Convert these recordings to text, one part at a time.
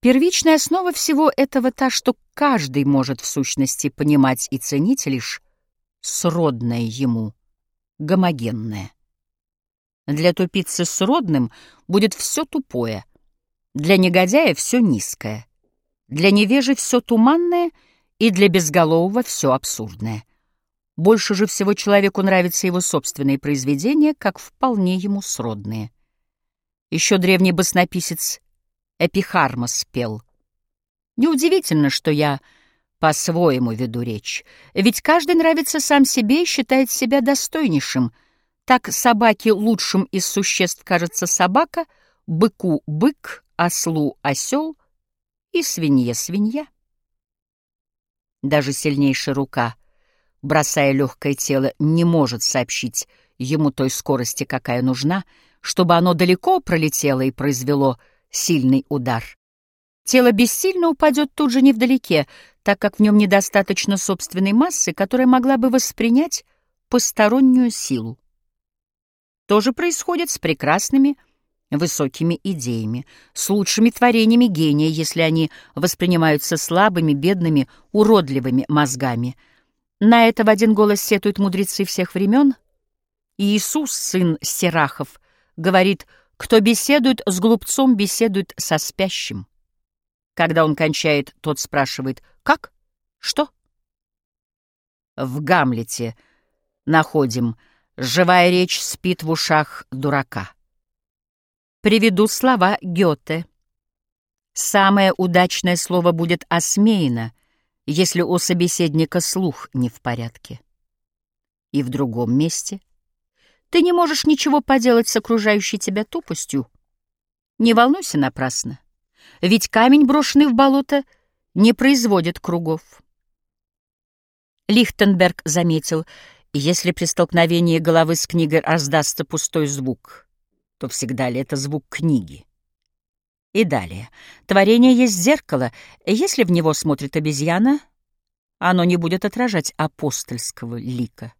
Первичная основа всего этого та, что каждый может в сущности понимать и ценить лишь сродное ему, гомогенное. Для тупицы сродным будет все тупое, для негодяя все низкое, для невежи все туманное и для безголового все абсурдное. Больше же всего человеку нравятся его собственные произведения, как вполне ему сродные. Еще древний баснописец Эпихармос пел. Неудивительно, что я по-своему веду речь, ведь каждый нравится сам себе и считает себя достойнейшим. Так собаке лучшим из существ кажется собака, быку — бык, ослу — осел и свинье — свинья. Даже сильнейшая рука, бросая легкое тело, не может сообщить ему той скорости, какая нужна, чтобы оно далеко пролетело и произвело сильный удар. Тело бессильно упадет тут же невдалеке, так как в нем недостаточно собственной массы, которая могла бы воспринять постороннюю силу. То же происходит с прекрасными, высокими идеями, с лучшими творениями гения, если они воспринимаются слабыми, бедными, уродливыми мозгами. На это в один голос сетуют мудрецы всех времен. Иисус, сын Серахов, говорит — кто беседует с глупцом, беседует со спящим. Когда он кончает, тот спрашивает «Как? Что?» В Гамлете находим «Живая речь спит в ушах дурака». Приведу слова Гёте. Самое удачное слово будет осмеяно, если у собеседника слух не в порядке. И в другом месте — ты не можешь ничего поделать с окружающей тебя тупостью. Не волнуйся напрасно, ведь камень, брошенный в болото, не производит кругов. Лихтенберг заметил, если при столкновении головы с книгой раздастся пустой звук, то всегда ли это звук книги? И далее. Творение есть зеркало, если в него смотрит обезьяна, оно не будет отражать апостольского лика.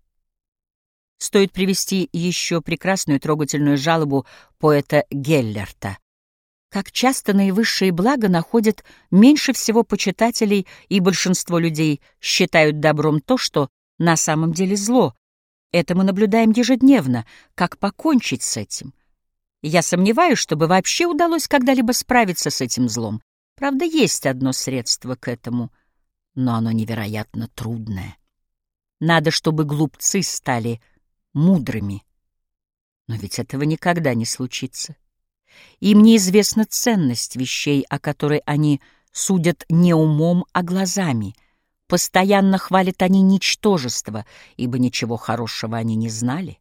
Стоит привести еще прекрасную трогательную жалобу поэта Геллерта. Как часто наивысшие блага находят меньше всего почитателей, и большинство людей считают добром то, что на самом деле зло. Это мы наблюдаем ежедневно. Как покончить с этим? Я сомневаюсь, чтобы вообще удалось когда-либо справиться с этим злом. Правда, есть одно средство к этому, но оно невероятно трудное. Надо, чтобы глупцы стали мудрыми. Но ведь этого никогда не случится. Им неизвестна ценность вещей, о которой они судят не умом, а глазами. Постоянно хвалят они ничтожество, ибо ничего хорошего они не знали.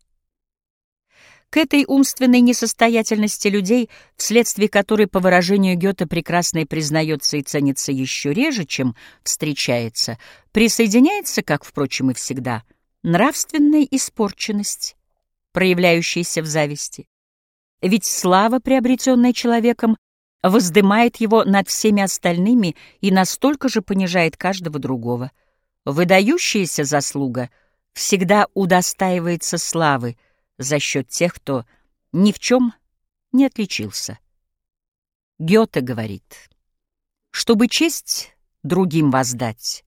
К этой умственной несостоятельности людей, вследствие которой, по выражению Гёте, прекрасное признается и ценится еще реже, чем встречается, присоединяется, как, впрочем, и всегда — нравственная испорченность, проявляющаяся в зависти. Ведь слава, приобретенная человеком, воздымает его над всеми остальными и настолько же понижает каждого другого. Выдающаяся заслуга всегда удостаивается славы за счет тех, кто ни в чем не отличился. Гёте говорит, чтобы честь другим воздать,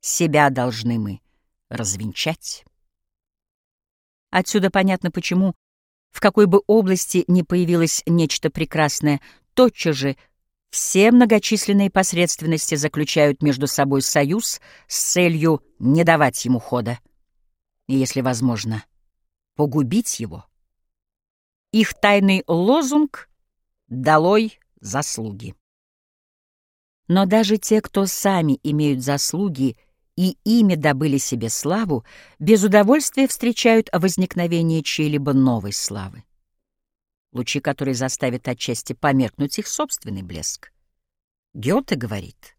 себя должны мы развенчать. Отсюда понятно, почему, в какой бы области ни появилось нечто прекрасное, тотчас же все многочисленные посредственности заключают между собой союз с целью не давать ему хода и, если возможно, погубить его. Их тайный лозунг «Долой заслуги». Но даже те, кто сами имеют заслуги, и ими добыли себе славу, без удовольствия встречают возникновение чьей-либо новой славы, лучи которой заставят отчасти померкнуть их собственный блеск. Гёте говорит,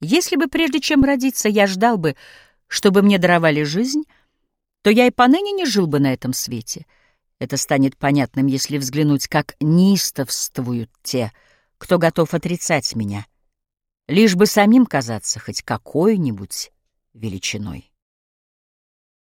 «Если бы прежде чем родиться я ждал бы, чтобы мне даровали жизнь, то я и поныне не жил бы на этом свете. Это станет понятным, если взглянуть, как неистовствуют те, кто готов отрицать меня» лишь бы самим казаться хоть какой-нибудь величиной.